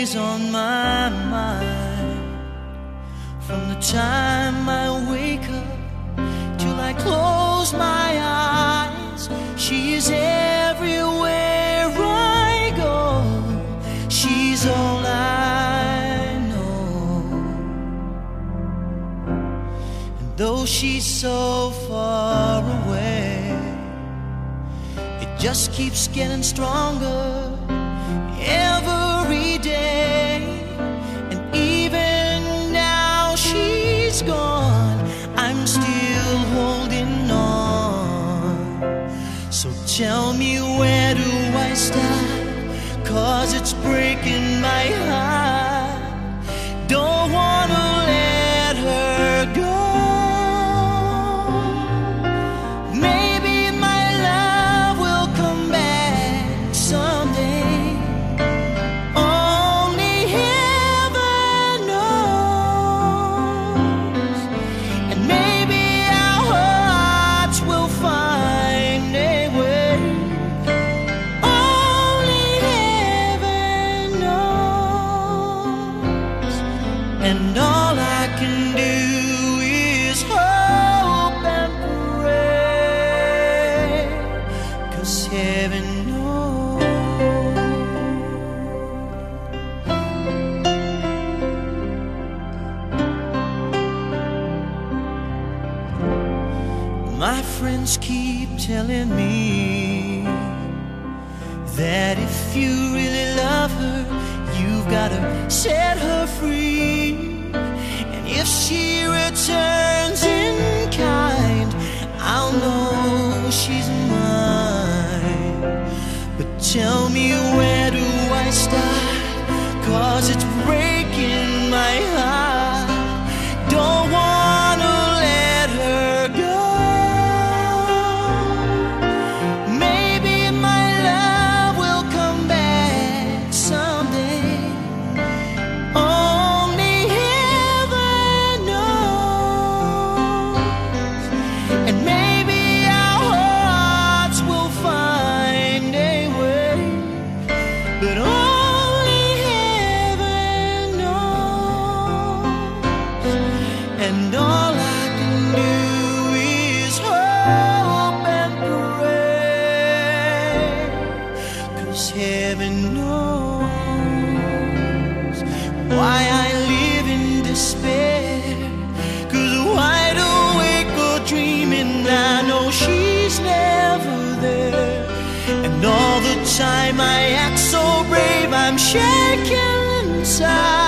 always on my mind. From the time I wake up till I close my eyes, she is everywhere I go. She's all I know. And though she's so far away, it just keeps getting stronger tell me where do I start? Cause it's breaking all I can do is hope and pray. Cause heaven knows. My friends keep telling me that if you really love her, you've gotta set her free. If she returns in kind, I'll know she's mine. But tell me and all I can do is hope and pray. Cause heaven knows why I live in despair. Cause wide awake or dreaming, I know she's never there. And all the time I act so brave, I'm shaking inside.